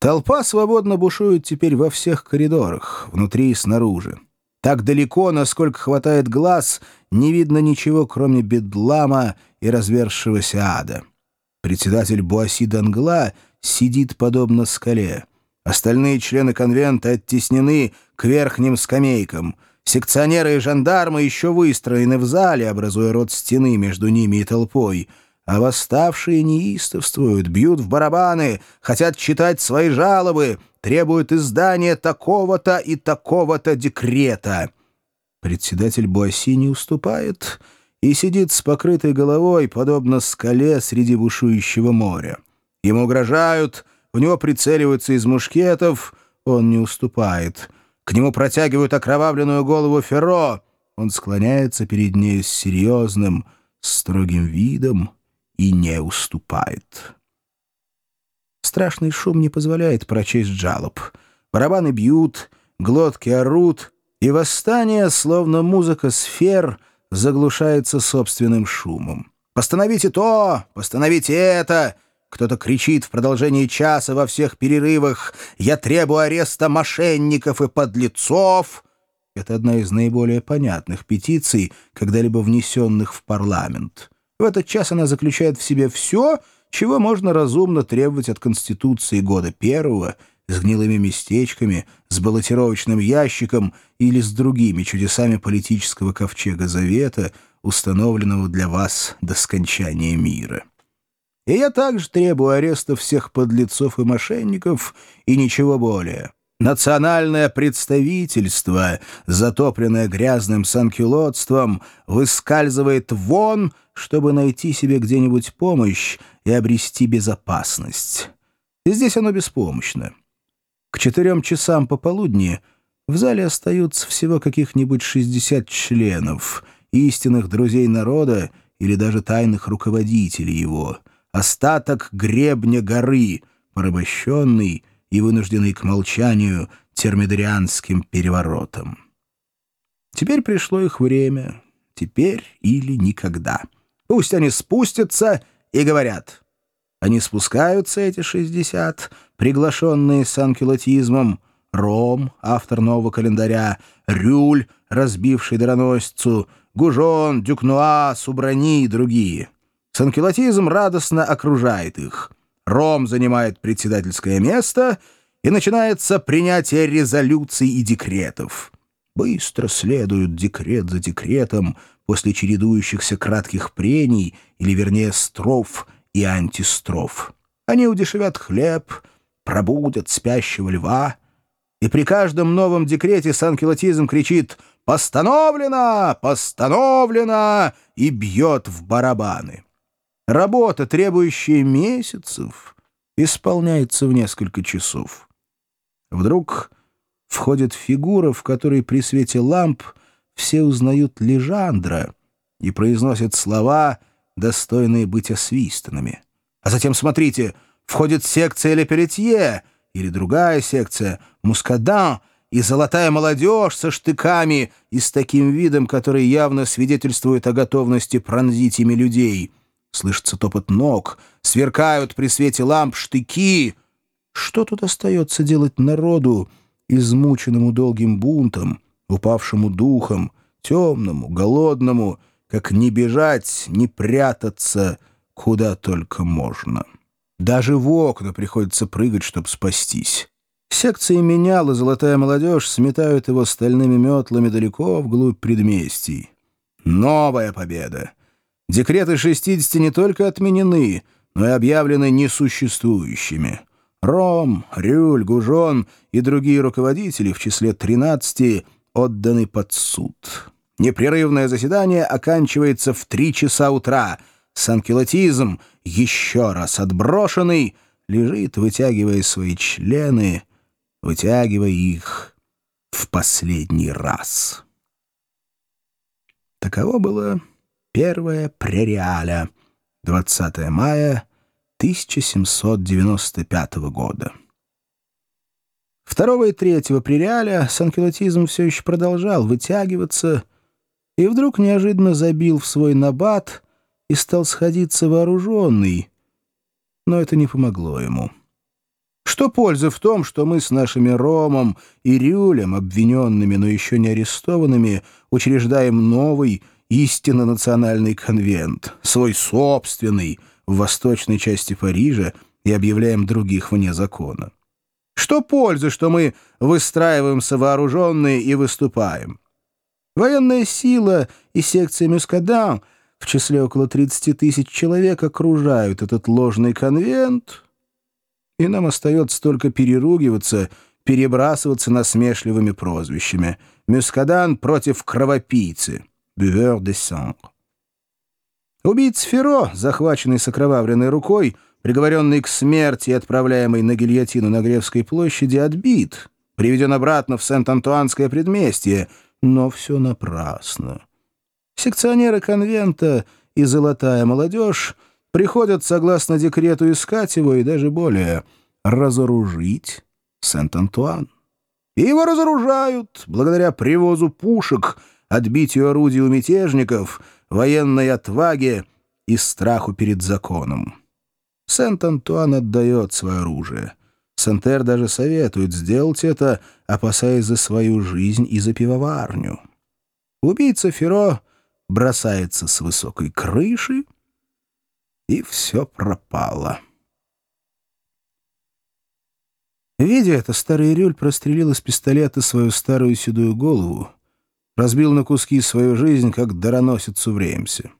Толпа свободно бушует теперь во всех коридорах, внутри и снаружи. Так далеко, насколько хватает глаз, не видно ничего, кроме бедлама и разверзшегося ада. Председатель Буаси Дангла сидит подобно скале. Остальные члены конвента оттеснены к верхним скамейкам. Секционеры и жандармы еще выстроены в зале, образуя рот стены между ними и толпой — а восставшие неистовствуют, бьют в барабаны, хотят читать свои жалобы, требуют издания такого-то и такого-то декрета. Председатель Буасси не уступает и сидит с покрытой головой, подобно скале среди бушующего моря. Ему угрожают, в него прицеливаются из мушкетов, он не уступает. К нему протягивают окровавленную голову Ферро, он склоняется перед ней с серьезным, строгим видом, и не уступает. Страшный шум не позволяет прочесть жалоб. Барабаны бьют, глотки орут, и восстание, словно музыка сфер, заглушается собственным шумом. «Постановите то! Постановите это!» Кто-то кричит в продолжении часа во всех перерывах «Я требую ареста мошенников и подлецов!» Это одна из наиболее понятных петиций, когда-либо внесенных в парламент. В этот час она заключает в себе все, чего можно разумно требовать от Конституции года первого, с гнилыми местечками, с баллотировочным ящиком или с другими чудесами политического ковчега Завета, установленного для вас до скончания мира. И я также требую ареста всех подлецов и мошенников и ничего более. Национальное представительство, затопленное грязным санкюлотством, выскальзывает вон, чтобы найти себе где-нибудь помощь и обрести безопасность. И здесь оно беспомощно. К четырем часам пополудни в зале остаются всего каких-нибудь 60 членов, истинных друзей народа или даже тайных руководителей его, остаток гребня горы, порабощенный, и вынужденный к молчанию термидорианским переворотом. Теперь пришло их время, теперь или никогда. Пусть они спустятся и говорят. Они спускаются, эти шестьдесят, приглашенные санкелотизмом, Ром, автор нового календаря, Рюль, разбивший дроносицу, Гужон, Дюкнуа, Субрани и другие. Санкелотизм радостно окружает их — Ром занимает председательское место, и начинается принятие резолюций и декретов. Быстро следуют декрет за декретом после чередующихся кратких прений, или, вернее, строф и антистроф. Они удешевят хлеб, пробудят спящего льва, и при каждом новом декрете санкелотизм кричит «Постановлено! Постановлено!» и бьет в барабаны. Работа, требующая месяцев, исполняется в несколько часов. Вдруг входит фигура, в которой при свете ламп все узнают Лежандра и произносят слова, достойные быть освистанными. А затем, смотрите, входит секция Леперетье или другая секция Мускадан и золотая молодежь со штыками и с таким видом, который явно свидетельствует о готовности пронзить ими людей — Слышится топот ног, сверкают при свете ламп штыки. Что тут остается делать народу, измученному долгим бунтом, упавшему духом, темному, голодному, как не бежать, не прятаться, куда только можно. Даже в окна приходится прыгать, чтобы спастись. Секции менял, и золотая молодежь сметают его стальными метлами далеко вглубь предместий. Новая победа! Декреты 60 не только отменены, но и объявлены несуществующими. Ром, Рюль, Гужон и другие руководители в числе 13 отданы под суд. Непрерывное заседание оканчивается в 3 часа утра. Санкелотизм, еще раз отброшенный, лежит, вытягивая свои члены, вытягивая их в последний раз. Таково было Первая прериаля. 20 мая 1795 года. Второго и третьего прериаля санкелотизм все еще продолжал вытягиваться и вдруг неожиданно забил в свой набат и стал сходиться вооруженный, но это не помогло ему. Что пользы в том, что мы с нашими Ромом и Рюлем, обвиненными, но еще не арестованными, учреждаем новый, истинно национальный конвент, свой собственный, в восточной части Парижа, и объявляем других вне закона? Что пользы, что мы выстраиваемся вооруженные и выступаем? Военная сила и секция Мюскадан в числе около 30 тысяч человек окружают этот ложный конвент — и нам остается только переругиваться, перебрасываться насмешливыми прозвищами. Мюскадан против кровопийцы. Бювер де сангр. Убийц Феро, захваченный с окровавленной рукой, приговоренный к смерти и отправляемый на гильотину на Гревской площади, отбит, приведен обратно в Сент-Антуанское предместье, но все напрасно. Секционеры конвента и золотая молодежь приходят, согласно декрету, искать его и даже более разоружить Сент-Антуан. И его разоружают благодаря привозу пушек, отбитию орудий у мятежников, военной отваге и страху перед законом. Сент-Антуан отдает свое оружие. Сентер даже советует сделать это, опасаясь за свою жизнь и за пивоварню. Убийца Феро бросается с высокой крыши, и все пропало. Видя это, старый Рюль прострелил из пистолета свою старую седую голову, разбил на куски свою жизнь, как дароносицу в Реймсе.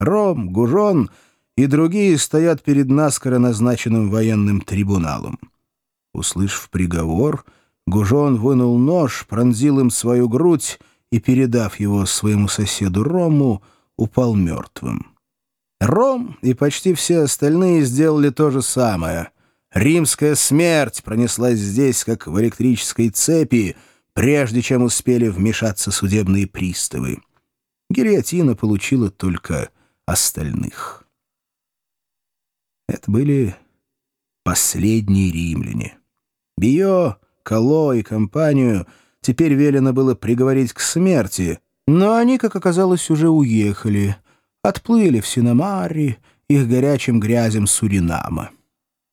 Ром, Гужон и другие стоят перед наскоро назначенным военным трибуналом. Услышав приговор, Гужон вынул нож, пронзил им свою грудь и, передав его своему соседу Рому, упал мертвым. Ром и почти все остальные сделали то же самое. Римская смерть пронеслась здесь, как в электрической цепи, прежде чем успели вмешаться судебные приставы. Гильотина получила только остальных. Это были последние римляне. Био, Кало и компанию теперь велено было приговорить к смерти, но они, как оказалось, уже уехали — отплыли в Синомари, их горячим грязем Суринама.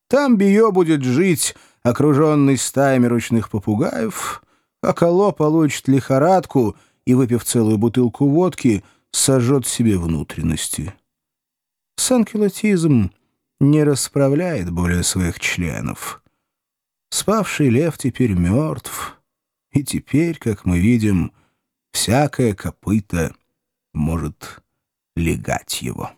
Там Био будет жить, окруженный стаями ручных попугаев, а Кало получит лихорадку и, выпив целую бутылку водки, сожжет себе внутренности. Санкелотизм не расправляет более своих членов. Спавший лев теперь мертв, и теперь, как мы видим, всякое копыто может легать его.